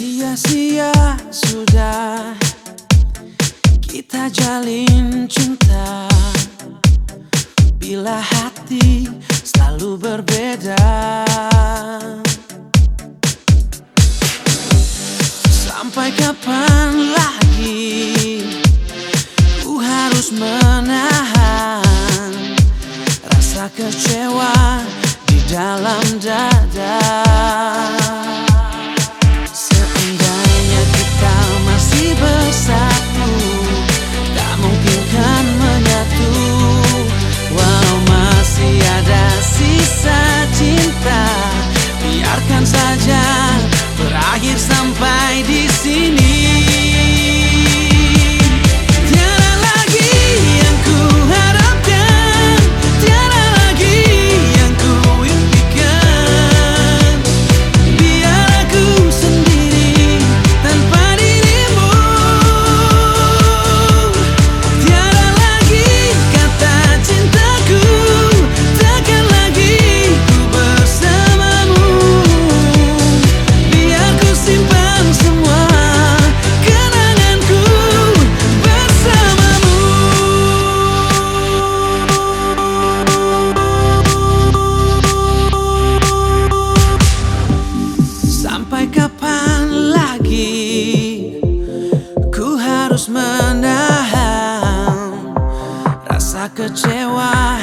Sia-sia sudah kita jalin cinta. Bila hati selalu berbeda. Sampai kapan lagi ku harus menahan Rasa kecewa di dalam dada berakhir sampai di harus menahan rasa kecewa